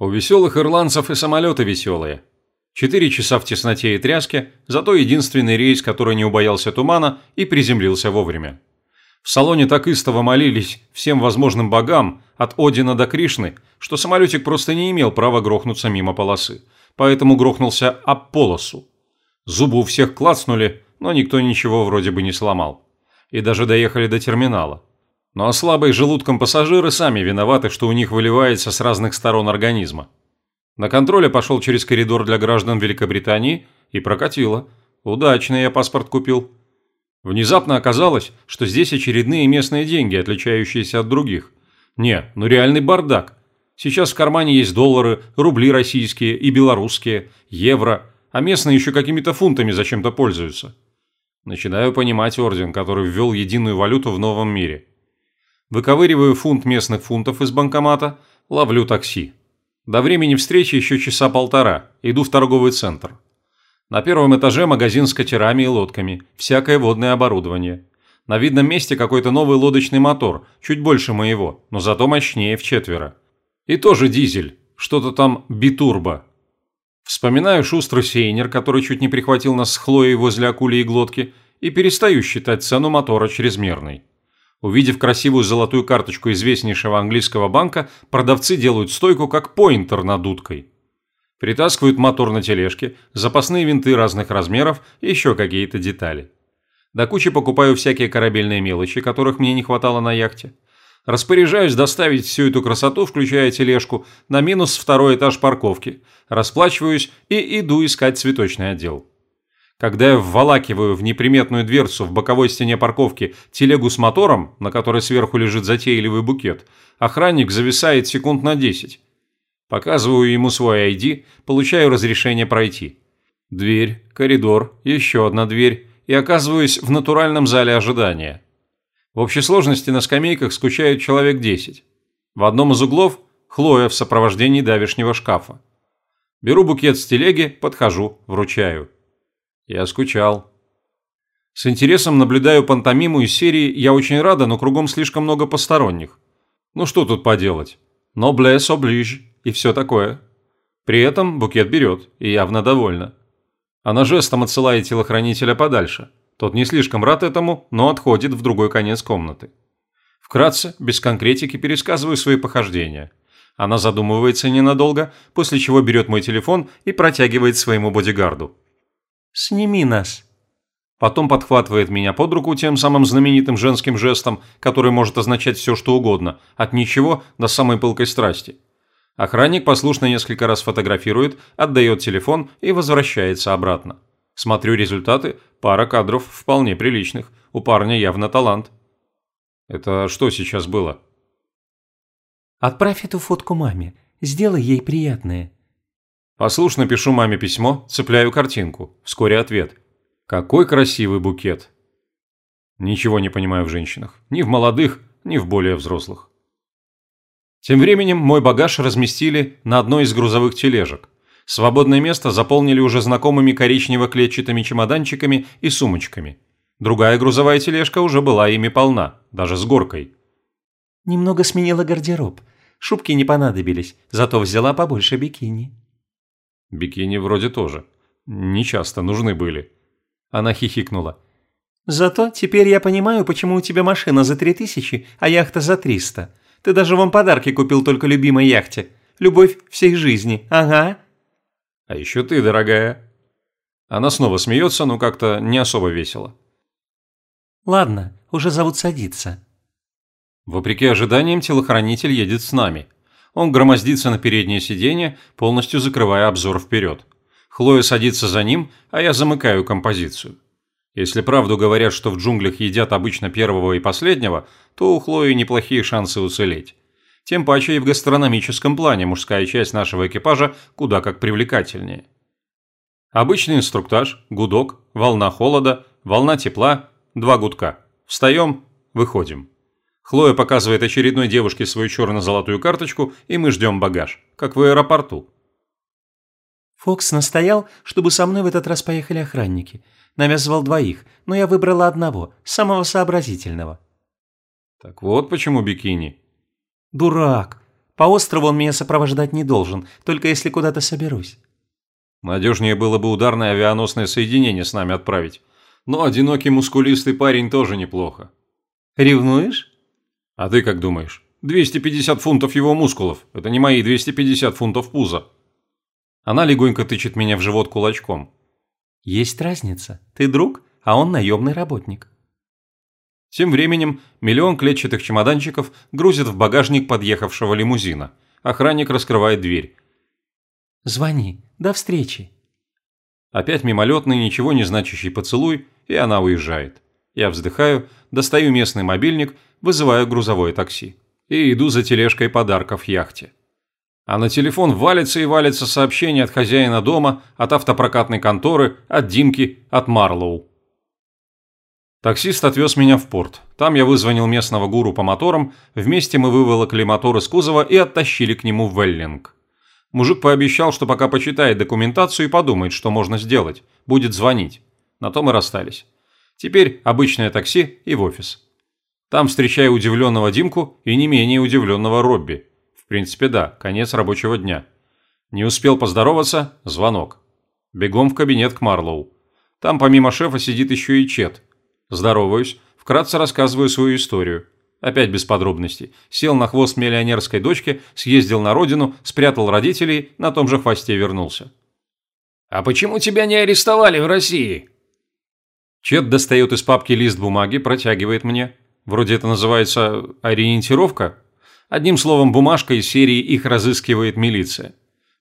У веселых ирландцев и самолеты веселые. Четыре часа в тесноте и тряске, зато единственный рейс, который не убоялся тумана и приземлился вовремя. В салоне так истово молились всем возможным богам, от Одина до Кришны, что самолетик просто не имел права грохнуться мимо полосы. Поэтому грохнулся об полосу. Зубы у всех клацнули, но никто ничего вроде бы не сломал. И даже доехали до терминала. Ну а слабые желудком пассажиры сами виноваты, что у них выливается с разных сторон организма. На контроле пошел через коридор для граждан Великобритании и прокатило. Удачно я паспорт купил. Внезапно оказалось, что здесь очередные местные деньги, отличающиеся от других. Не, ну реальный бардак. Сейчас в кармане есть доллары, рубли российские и белорусские, евро, а местные еще какими-то фунтами зачем-то пользуются. Начинаю понимать орден, который ввел единую валюту в новом мире. Выковыриваю фунт местных фунтов из банкомата, ловлю такси. До времени встречи еще часа полтора, иду в торговый центр. На первом этаже магазин с катерами и лодками, всякое водное оборудование. На видном месте какой-то новый лодочный мотор, чуть больше моего, но зато мощнее в четверо. И тоже дизель, что-то там битурбо. Вспоминаю шустрый сейнер, который чуть не прихватил нас с Хлоей возле акули и глотки, и перестаю считать цену мотора чрезмерной. Увидев красивую золотую карточку известнейшего английского банка, продавцы делают стойку как поинтер над дудкой. Притаскивают мотор на тележке, запасные винты разных размеров и еще какие-то детали. До кучи покупаю всякие корабельные мелочи, которых мне не хватало на яхте. Распоряжаюсь доставить всю эту красоту, включая тележку, на минус второй этаж парковки. Расплачиваюсь и иду искать цветочный отдел. Когда я вволакиваю в неприметную дверцу в боковой стене парковки телегу с мотором, на которой сверху лежит затейливый букет, охранник зависает секунд на 10. Показываю ему свой ID, получаю разрешение пройти. Дверь, коридор, еще одна дверь и оказываюсь в натуральном зале ожидания. В общей сложности на скамейках скучают человек 10. В одном из углов Хлоя в сопровождении давешнего шкафа. Беру букет с телеги, подхожу, вручаю. Я скучал. С интересом наблюдаю пантомиму из серии «Я очень рада, но кругом слишком много посторонних». Ну что тут поделать? Noblesse oblige и все такое. При этом букет берет и явно довольна. Она жестом отсылает телохранителя подальше. Тот не слишком рад этому, но отходит в другой конец комнаты. Вкратце, без конкретики, пересказываю свои похождения. Она задумывается ненадолго, после чего берет мой телефон и протягивает своему бодигарду. Сними нас». Потом подхватывает меня под руку тем самым знаменитым женским жестом, который может означать все, что угодно, от ничего до самой пылкой страсти. Охранник послушно несколько раз фотографирует, отдает телефон и возвращается обратно. Смотрю результаты, пара кадров вполне приличных, у парня явно талант. Это что сейчас было? «Отправь эту фотку маме, сделай ей приятное», Послушно пишу маме письмо, цепляю картинку. Вскоре ответ. Какой красивый букет. Ничего не понимаю в женщинах. Ни в молодых, ни в более взрослых. Тем временем мой багаж разместили на одной из грузовых тележек. Свободное место заполнили уже знакомыми коричнево-клетчатыми чемоданчиками и сумочками. Другая грузовая тележка уже была ими полна, даже с горкой. «Немного сменила гардероб. Шубки не понадобились, зато взяла побольше бикини». Бикини вроде тоже. Не часто нужны были. Она хихикнула. «Зато теперь я понимаю, почему у тебя машина за три тысячи, а яхта за триста. Ты даже вам подарки купил только любимой яхте. Любовь всей жизни, ага». «А еще ты, дорогая». Она снова смеется, но как-то не особо весело. «Ладно, уже зовут садиться». Вопреки ожиданиям, телохранитель едет с нами. Он громоздится на переднее сиденье, полностью закрывая обзор вперед. Хлоя садится за ним, а я замыкаю композицию. Если правду говорят, что в джунглях едят обычно первого и последнего, то у Хлои неплохие шансы уцелеть. Тем паче и в гастрономическом плане мужская часть нашего экипажа куда как привлекательнее. Обычный инструктаж, гудок, волна холода, волна тепла, два гудка. Встаем, выходим. Хлоя показывает очередной девушке свою черно-золотую карточку, и мы ждем багаж, как в аэропорту. Фокс настоял, чтобы со мной в этот раз поехали охранники. Навязывал двоих, но я выбрала одного, самого сообразительного. Так вот почему бикини. Дурак. По острову он меня сопровождать не должен, только если куда-то соберусь». Надежнее было бы ударное авианосное соединение с нами отправить. Но одинокий мускулистый парень тоже неплохо. «Ревнуешь?» «А ты как думаешь? 250 фунтов его мускулов. Это не мои 250 фунтов пуза». Она легонько тычет меня в живот кулачком. «Есть разница. Ты друг, а он наемный работник». Тем временем миллион клетчатых чемоданчиков грузит в багажник подъехавшего лимузина. Охранник раскрывает дверь. «Звони. До встречи». Опять мимолетный, ничего не значащий поцелуй, и она уезжает. Я вздыхаю, достаю местный мобильник, вызываю грузовое такси. И иду за тележкой подарков яхте. А на телефон валится и валится сообщение от хозяина дома, от автопрокатной конторы, от Димки, от Марлоу. Таксист отвез меня в порт. Там я вызвонил местного гуру по моторам, вместе мы выволокли мотор из кузова и оттащили к нему Веллинг. Мужик пообещал, что пока почитает документацию и подумает, что можно сделать. Будет звонить. На том и расстались. Теперь обычное такси и в офис. Там встречаю удивленного Димку и не менее удивленного Робби. В принципе, да, конец рабочего дня. Не успел поздороваться – звонок. Бегом в кабинет к Марлоу. Там помимо шефа сидит еще и Чет. Здороваюсь, вкратце рассказываю свою историю. Опять без подробностей. Сел на хвост миллионерской дочки, съездил на родину, спрятал родителей, на том же хвосте вернулся. «А почему тебя не арестовали в России?» Чет достает из папки лист бумаги, протягивает мне. Вроде это называется ориентировка. Одним словом, бумажка из серии «Их разыскивает милиция».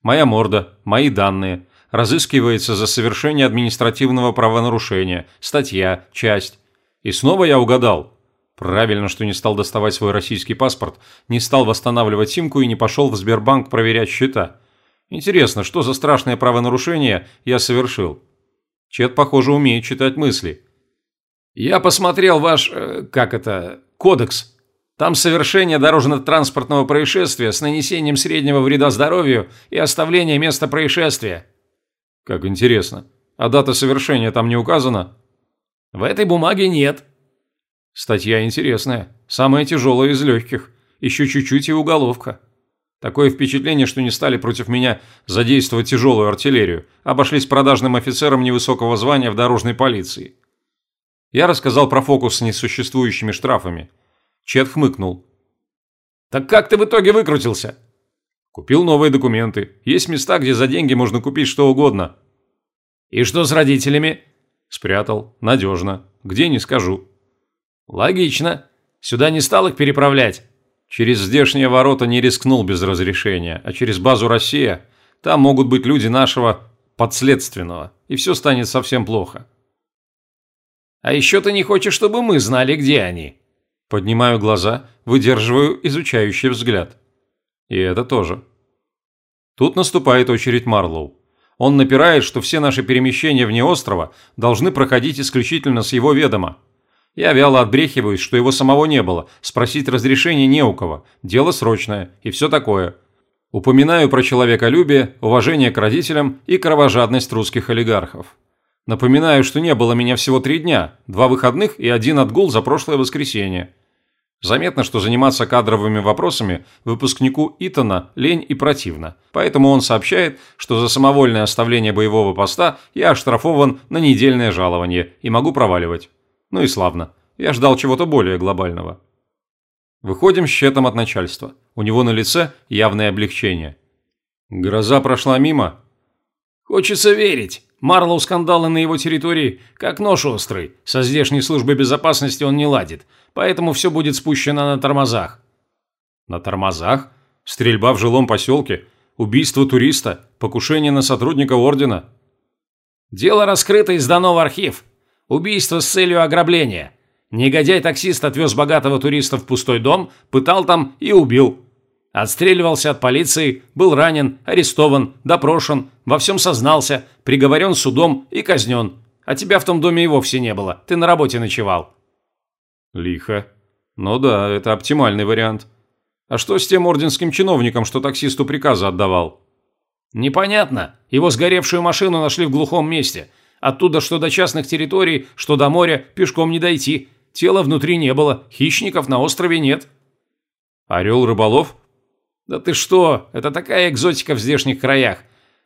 Моя морда, мои данные. Разыскивается за совершение административного правонарушения, статья, часть. И снова я угадал. Правильно, что не стал доставать свой российский паспорт, не стал восстанавливать симку и не пошел в Сбербанк проверять счета. Интересно, что за страшное правонарушение я совершил? Чет, похоже, умеет читать мысли. Я посмотрел ваш, э, как это, кодекс. Там совершение дорожно-транспортного происшествия с нанесением среднего вреда здоровью и оставление места происшествия. Как интересно. А дата совершения там не указана? В этой бумаге нет. Статья интересная, самая тяжелая из легких, еще чуть-чуть и уголовка. Такое впечатление, что не стали против меня задействовать тяжелую артиллерию, обошлись продажным офицером невысокого звания в дорожной полиции. Я рассказал про фокус с несуществующими штрафами. Чет хмыкнул. «Так как ты в итоге выкрутился?» «Купил новые документы. Есть места, где за деньги можно купить что угодно». «И что с родителями?» «Спрятал. Надежно. Где, не скажу». «Логично. Сюда не стал их переправлять?» «Через здешние ворота не рискнул без разрешения, а через базу «Россия» там могут быть люди нашего подследственного, и все станет совсем плохо». «А еще ты не хочешь, чтобы мы знали, где они?» Поднимаю глаза, выдерживаю изучающий взгляд. И это тоже. Тут наступает очередь Марлоу. Он напирает, что все наши перемещения вне острова должны проходить исключительно с его ведома. Я вяло отбрехиваюсь, что его самого не было, спросить разрешения не у кого, дело срочное и все такое. Упоминаю про человеколюбие, уважение к родителям и кровожадность русских олигархов. Напоминаю, что не было меня всего три дня, два выходных и один отгул за прошлое воскресенье. Заметно, что заниматься кадровыми вопросами выпускнику Итана лень и противно, поэтому он сообщает, что за самовольное оставление боевого поста я оштрафован на недельное жалование и могу проваливать. Ну и славно. Я ждал чего-то более глобального. Выходим с счетом от начальства. У него на лице явное облегчение. Гроза прошла мимо. Хочется верить. Марлоу скандалы на его территории, как нож острый. Со здешней службой безопасности он не ладит, поэтому все будет спущено на тормозах. На тормозах? Стрельба в жилом поселке? Убийство туриста? Покушение на сотрудника ордена? Дело раскрыто и сдано в архив. Убийство с целью ограбления. Негодяй-таксист отвез богатого туриста в пустой дом, пытал там и убил. Отстреливался от полиции, был ранен, арестован, допрошен, во всем сознался, приговорен судом и казнен. А тебя в том доме и вовсе не было, ты на работе ночевал. Лихо. Ну да, это оптимальный вариант. А что с тем орденским чиновником, что таксисту приказы отдавал? Непонятно. Его сгоревшую машину нашли в глухом месте – Оттуда что до частных территорий, что до моря, пешком не дойти. Тела внутри не было, хищников на острове нет». «Орел рыболов?» Да ты что, это такая экзотика в здешних краях.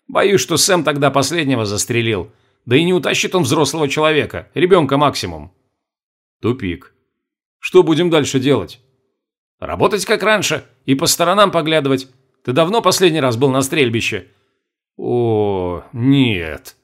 Боюсь, что Сэм тогда последнего застрелил. Да и не утащит он взрослого человека, ребенка максимум. Тупик. Что будем дальше делать? Работать как раньше и по сторонам поглядывать. Ты давно последний раз был на стрельбище? О, нет.